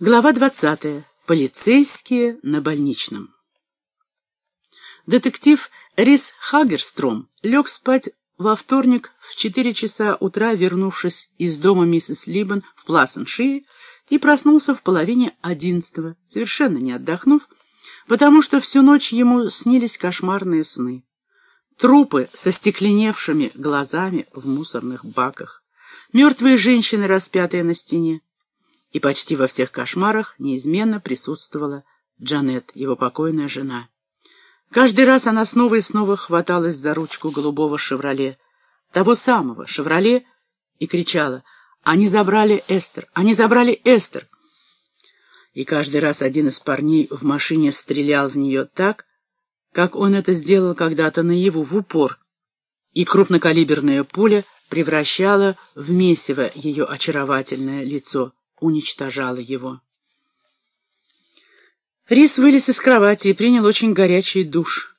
Глава 20. Полицейские на больничном. Детектив Рис Хагерстром лег спать во вторник в 4 часа утра, вернувшись из дома миссис Либбен в Плассеншие, и проснулся в половине одиннадцатого, совершенно не отдохнув, потому что всю ночь ему снились кошмарные сны. Трупы со стекленевшими глазами в мусорных баках, мертвые женщины, распятые на стене, и почти во всех кошмарах неизменно присутствовала Джанет, его покойная жена. Каждый раз она снова и снова хваталась за ручку голубого «Шевроле», того самого «Шевроле», и кричала «Они забрали Эстер! Они забрали Эстер!» И каждый раз один из парней в машине стрелял в нее так, как он это сделал когда-то наяву, в упор, и крупнокалиберная пуля превращала в месиво ее очаровательное лицо уничтожала его. Рис вылез из кровати и принял очень горячий душ.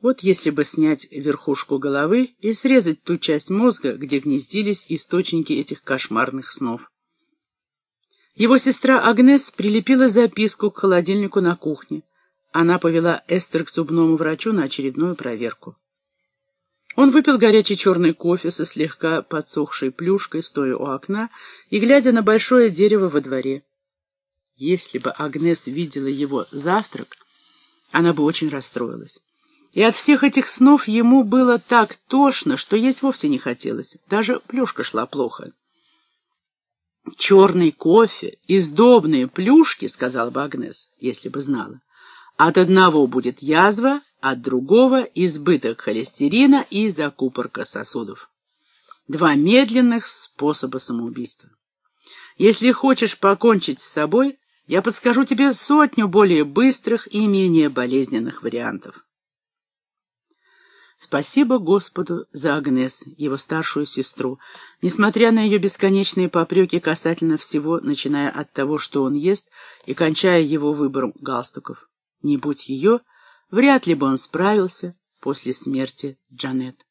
Вот если бы снять верхушку головы и срезать ту часть мозга, где гнездились источники этих кошмарных снов. Его сестра Агнес прилепила записку к холодильнику на кухне. Она повела Эстер к зубному врачу на очередную проверку. Он выпил горячий черный кофе со слегка подсохшей плюшкой, стоя у окна и глядя на большое дерево во дворе. Если бы Агнес видела его завтрак, она бы очень расстроилась. И от всех этих снов ему было так тошно, что есть вовсе не хотелось. Даже плюшка шла плохо. «Черный кофе и сдобные плюшки», — сказала бы Агнес, если бы знала. «От одного будет язва, от другого избыток холестерина и закупорка сосудов. Два медленных способа самоубийства. Если хочешь покончить с собой, я подскажу тебе сотню более быстрых и менее болезненных вариантов. Спасибо Господу за Агнес, его старшую сестру. Несмотря на ее бесконечные попреки касательно всего, начиная от того, что он ест, и кончая его выбором галстуков. Не будь ее, Вряд ли бы он справился после смерти Джанет.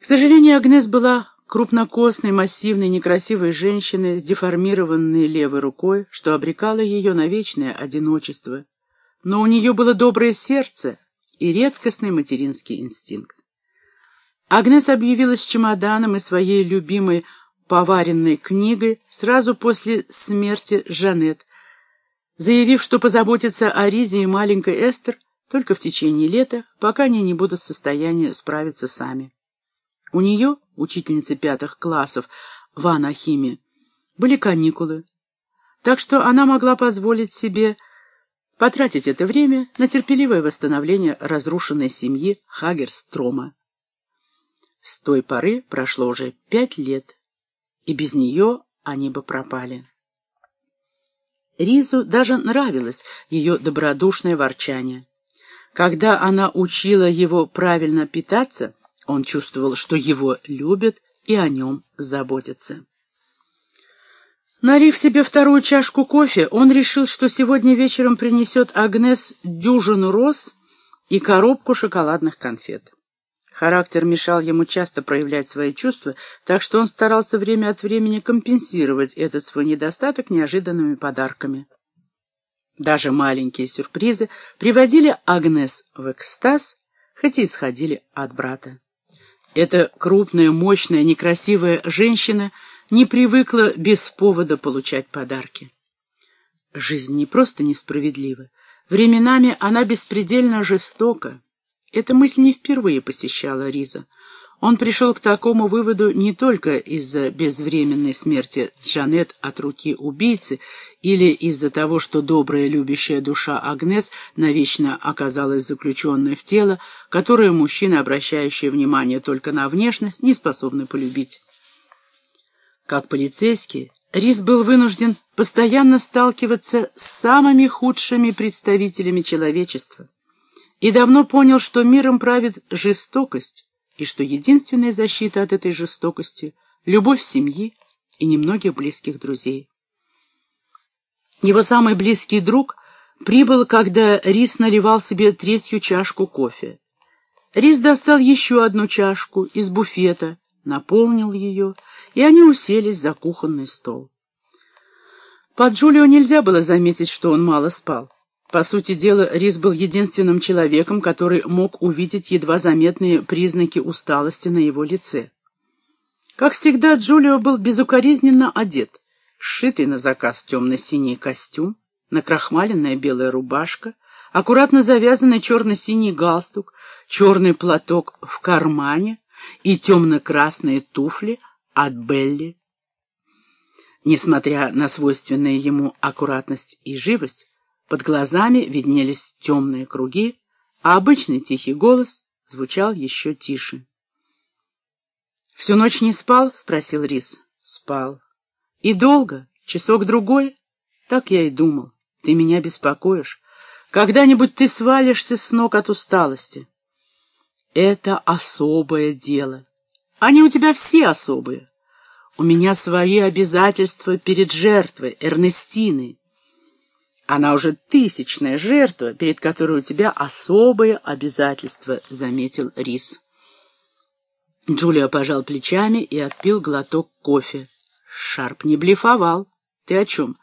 К сожалению, Агнес была крупнокосной, массивной, некрасивой женщиной с деформированной левой рукой, что обрекало ее на вечное одиночество. Но у нее было доброе сердце и редкостный материнский инстинкт. Агнес объявилась чемоданом и своей любимой поваренной книгой сразу после смерти Жанет, заявив, что позаботится о Ризе и маленькой Эстер только в течение лета, пока они не будут в состоянии справиться сами. У нее, учительницы пятых классов в Анахиме, были каникулы, так что она могла позволить себе потратить это время на терпеливое восстановление разрушенной семьи Хагерстрома. С той поры прошло уже пять лет, и без нее они бы пропали. Ризу даже нравилось ее добродушное ворчание. Когда она учила его правильно питаться, он чувствовал, что его любят и о нем заботятся. Налив себе вторую чашку кофе, он решил, что сегодня вечером принесет Агнес дюжину роз и коробку шоколадных конфет. Характер мешал ему часто проявлять свои чувства, так что он старался время от времени компенсировать этот свой недостаток неожиданными подарками. Даже маленькие сюрпризы приводили Агнес в экстаз, хоть и исходили от брата. Эта крупная, мощная, некрасивая женщина не привыкла без повода получать подарки. Жизнь не просто несправедлива. Временами она беспредельно жестока. Эта мысль не впервые посещала Риза. Он пришел к такому выводу не только из-за безвременной смерти Джанет от руки убийцы или из-за того, что добрая любящая душа Агнес навечно оказалась заключенной в тело, которое мужчины, обращающие внимание только на внешность, не способны полюбить. Как полицейский, Риз был вынужден постоянно сталкиваться с самыми худшими представителями человечества и давно понял, что миром правит жестокость, и что единственная защита от этой жестокости — любовь семьи и немногих близких друзей. Его самый близкий друг прибыл, когда Рис наливал себе третью чашку кофе. Рис достал еще одну чашку из буфета, наполнил ее, и они уселись за кухонный стол. По Джулио нельзя было заметить, что он мало спал. По сути дела, Рис был единственным человеком, который мог увидеть едва заметные признаки усталости на его лице. Как всегда, Джулио был безукоризненно одет. Сшитый на заказ темно-синий костюм, накрахмаленная белая рубашка, аккуратно завязанный черно-синий галстук, черный платок в кармане и темно-красные туфли от Белли. Несмотря на свойственные ему аккуратность и живость, под глазами виднелись темные круги, а обычный тихий голос звучал еще тише. «Всю ночь не спал?» — спросил Рис. «Спал». «И долго? Часок-другой?» «Так я и думал. Ты меня беспокоишь. Когда-нибудь ты свалишься с ног от усталости». «Это особое дело. Они у тебя все особые. У меня свои обязательства перед жертвой, Эрнестиной. Она уже тысячная жертва, перед которой у тебя особые обязательства, — заметил Рис. Джулия пожал плечами и отпил глоток кофе. Шарп не блефовал. Ты о чем?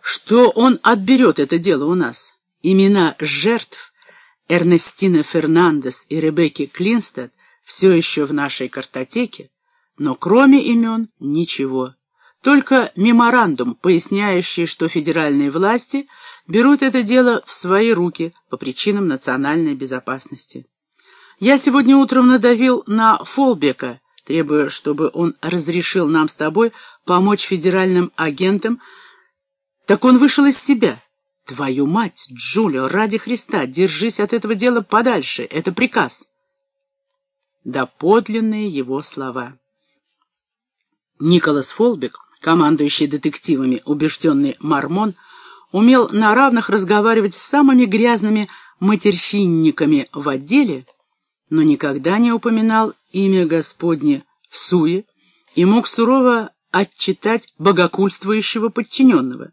Что он отберет это дело у нас? Имена жертв Эрнестина Фернандес и Ребекки Клинстед все еще в нашей картотеке, но кроме имен ничего. Только меморандум, поясняющий, что федеральные власти берут это дело в свои руки по причинам национальной безопасности. Я сегодня утром надавил на Фолбека, требуя, чтобы он разрешил нам с тобой помочь федеральным агентам. Так он вышел из себя. Твою мать, Джулио, ради Христа, держись от этого дела подальше. Это приказ. Да подлинные его слова. Николас Фолбек, командующий детективами, убежденный мормон, умел на равных разговаривать с самыми грязными матерщинниками в отделе, но никогда не упоминал имя Господне в суе и мог сурово отчитать богокульствующего подчиненного.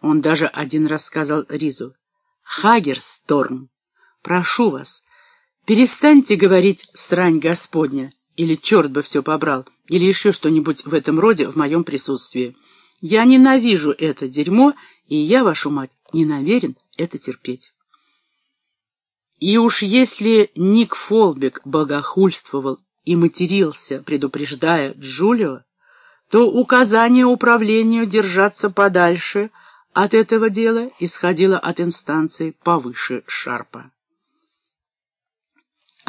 Он даже один раз сказал Ризу, «Хагерсторм, прошу вас, перестаньте говорить «срань Господня» или «черт бы все побрал» или еще что-нибудь в этом роде в моем присутствии. Я ненавижу это дерьмо, и я, вашу мать, не намерен это терпеть». И уж если Ник Фолбек богохульствовал и матерился, предупреждая Джулио, то указание управлению держаться подальше от этого дела исходило от инстанции повыше Шарпа.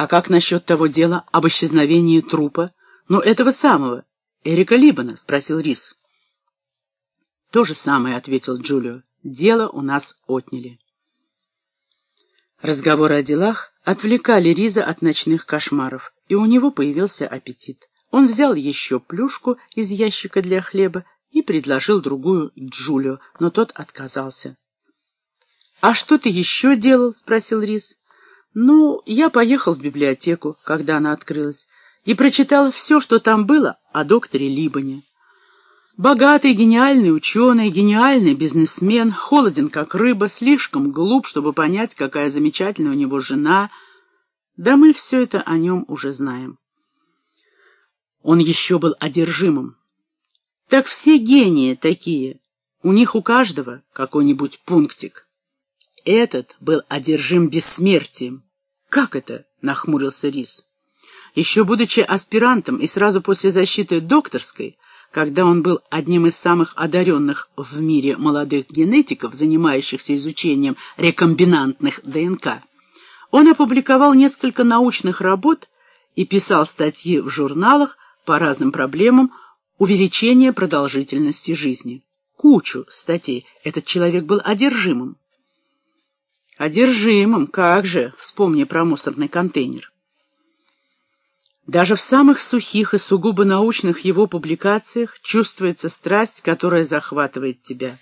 А как насчет того дела об исчезновении трупа, ну, этого самого, Эрика Либана? — спросил Рис. То же самое, — ответил Джулио, — дело у нас отняли. Разговоры о делах отвлекали Риза от ночных кошмаров, и у него появился аппетит. Он взял еще плюшку из ящика для хлеба и предложил другую Джулио, но тот отказался. «А что ты еще делал?» — спросил Риз. «Ну, я поехал в библиотеку, когда она открылась, и прочитал все, что там было о докторе Либане. Богатый, гениальный ученый, гениальный бизнесмен, холоден как рыба, слишком глуп, чтобы понять, какая замечательная у него жена. Да мы все это о нем уже знаем. Он еще был одержимым. Так все гении такие, у них у каждого какой-нибудь пунктик. Этот был одержим бессмертием. «Как это?» — нахмурился Рис. Еще будучи аспирантом и сразу после защиты докторской — когда он был одним из самых одаренных в мире молодых генетиков, занимающихся изучением рекомбинантных ДНК, он опубликовал несколько научных работ и писал статьи в журналах по разным проблемам увеличения продолжительности жизни. Кучу статей. Этот человек был одержимым. Одержимым, как же, вспомни про мусорный контейнер. Даже в самых сухих и сугубо научных его публикациях чувствуется страсть, которая захватывает тебя.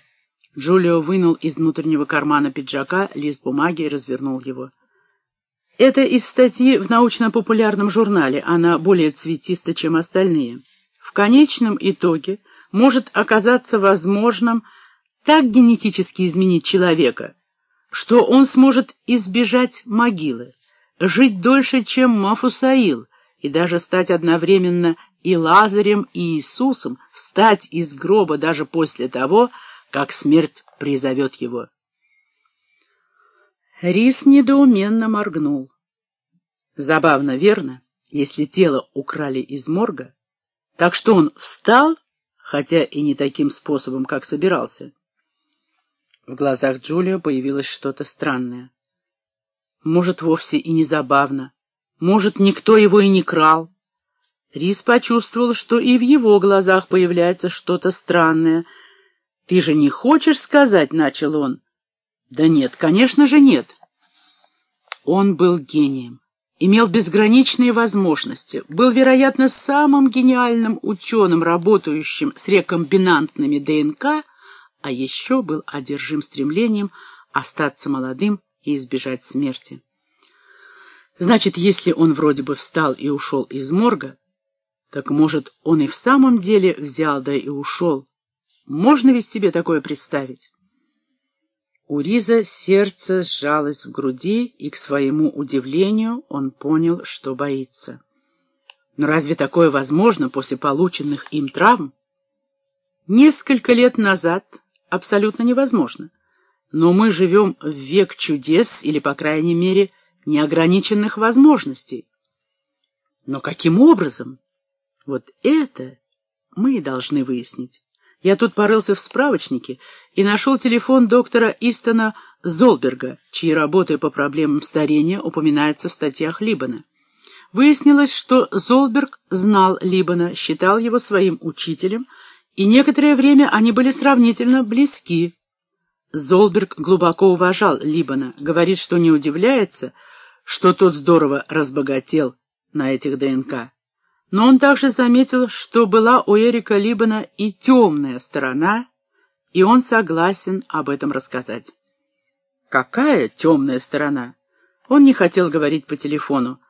Джулио вынул из внутреннего кармана пиджака лист бумаги и развернул его. Это из статьи в научно-популярном журнале, она более цветиста, чем остальные. В конечном итоге может оказаться возможным так генетически изменить человека, что он сможет избежать могилы, жить дольше, чем Мафусаил, и даже стать одновременно и Лазарем, и Иисусом, встать из гроба даже после того, как смерть призовет его. Рис недоуменно моргнул. Забавно, верно, если тело украли из морга? Так что он встал, хотя и не таким способом, как собирался. В глазах Джулио появилось что-то странное. Может, вовсе и не забавно. Может, никто его и не крал. Рис почувствовал, что и в его глазах появляется что-то странное. «Ты же не хочешь сказать?» — начал он. «Да нет, конечно же нет». Он был гением, имел безграничные возможности, был, вероятно, самым гениальным ученым, работающим с рекомбинантными ДНК, а еще был одержим стремлением остаться молодым и избежать смерти. Значит, если он вроде бы встал и ушел из морга, так, может, он и в самом деле взял, да и ушел. Можно ведь себе такое представить? У Риза сердце сжалось в груди, и, к своему удивлению, он понял, что боится. Но разве такое возможно после полученных им травм? Несколько лет назад абсолютно невозможно. Но мы живем в век чудес или, по крайней мере, неограниченных возможностей. Но каким образом? Вот это мы и должны выяснить. Я тут порылся в справочнике и нашел телефон доктора Истона Золберга, чьи работы по проблемам старения упоминаются в статьях Либана. Выяснилось, что Золберг знал Либана, считал его своим учителем, и некоторое время они были сравнительно близки. Золберг глубоко уважал Либана, говорит, что не удивляется, что тот здорово разбогател на этих ДНК. Но он также заметил, что была у Эрика Либана и темная сторона, и он согласен об этом рассказать. Какая темная сторона? Он не хотел говорить по телефону,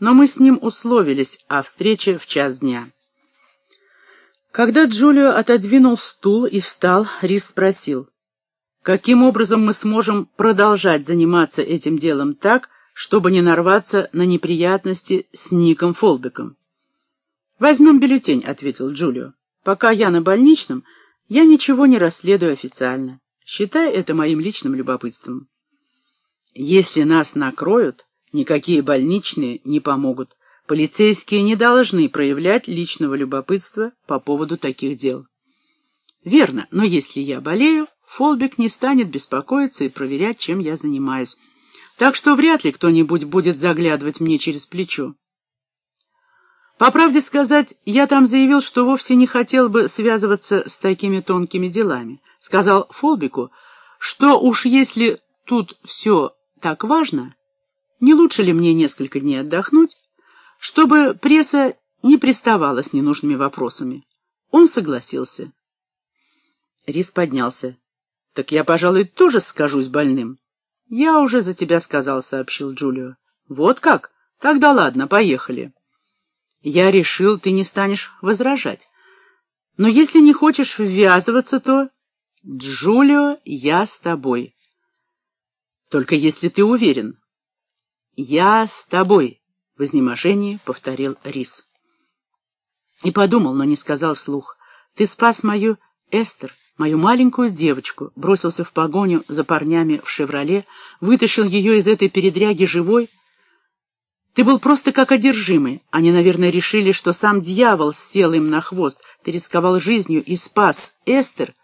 но мы с ним условились о встрече в час дня. Когда Джулио отодвинул стул и встал, Рис спросил, каким образом мы сможем продолжать заниматься этим делом так, чтобы не нарваться на неприятности с Ником Фолбеком. «Возьмем бюллетень», — ответил Джулио. «Пока я на больничном, я ничего не расследую официально. Считай это моим личным любопытством. Если нас накроют, никакие больничные не помогут. Полицейские не должны проявлять личного любопытства по поводу таких дел». «Верно, но если я болею, Фолбек не станет беспокоиться и проверять, чем я занимаюсь. Так что вряд ли кто-нибудь будет заглядывать мне через плечо. По правде сказать, я там заявил, что вовсе не хотел бы связываться с такими тонкими делами. Сказал Фолбику, что уж если тут все так важно, не лучше ли мне несколько дней отдохнуть, чтобы пресса не приставала с ненужными вопросами. Он согласился. Рис поднялся. «Так я, пожалуй, тоже скажусь больным». «Я уже за тебя сказал», — сообщил Джулио. «Вот как? Тогда ладно, поехали». Я решил, ты не станешь возражать. Но если не хочешь ввязываться, то... Джулио, я с тобой. Только если ты уверен. Я с тобой, в изнеможении повторил Рис. И подумал, но не сказал вслух. Ты спас мою Эстер, мою маленькую девочку, бросился в погоню за парнями в «Шевроле», вытащил ее из этой передряги живой, ты был просто как одержимый. Они, наверное, решили, что сам дьявол сел им на хвост. Ты рисковал жизнью и спас Эстер,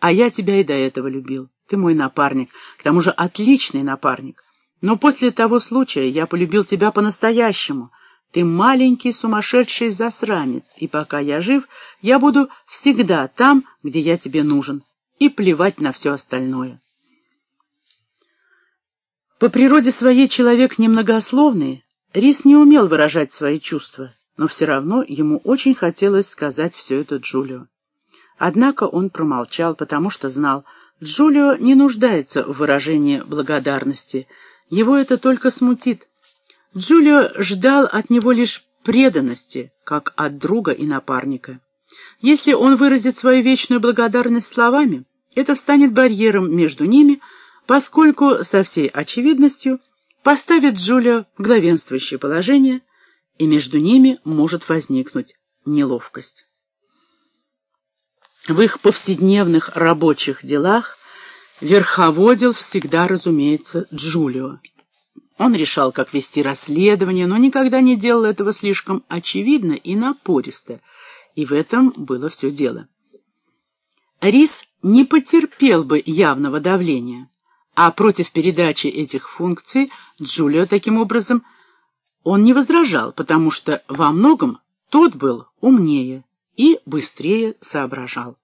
а я тебя и до этого любил. Ты мой напарник, к тому же отличный напарник. Но после того случая я полюбил тебя по-настоящему. Ты маленький сумасшедший засранец, и пока я жив, я буду всегда там, где я тебе нужен, и плевать на все остальное. По природе своей человек немногословный, Рис не умел выражать свои чувства, но все равно ему очень хотелось сказать все это Джулио. Однако он промолчал, потому что знал, Джулио не нуждается в выражении благодарности, его это только смутит. Джулио ждал от него лишь преданности, как от друга и напарника. Если он выразит свою вечную благодарность словами, это встанет барьером между ними, поскольку, со всей очевидностью, поставит Джулио главенствующее положение, и между ними может возникнуть неловкость. В их повседневных рабочих делах верховодил всегда, разумеется, Джулио. Он решал, как вести расследование, но никогда не делал этого слишком очевидно и напористо, и в этом было все дело. Рис не потерпел бы явного давления, а против передачи этих функций Джулио таким образом он не возражал, потому что во многом тот был умнее и быстрее соображал.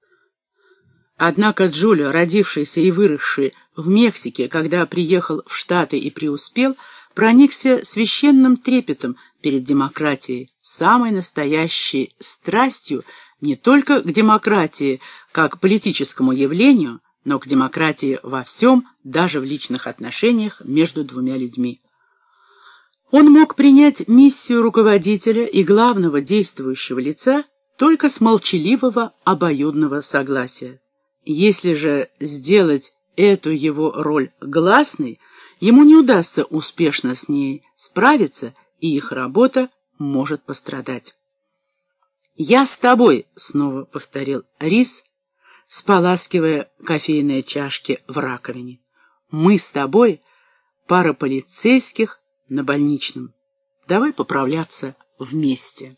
Однако Джулио, родившийся и выросший в Мексике, когда приехал в Штаты и преуспел, проникся священным трепетом перед демократией, самой настоящей страстью не только к демократии как политическому явлению, но к демократии во всем, даже в личных отношениях между двумя людьми. Он мог принять миссию руководителя и главного действующего лица только с молчаливого обоюдного согласия. Если же сделать эту его роль гласной, ему не удастся успешно с ней справиться, и их работа может пострадать. «Я с тобой», — снова повторил Рис, споласкивая кофейные чашки в раковине. «Мы с тобой пара полицейских на больничном. Давай поправляться вместе».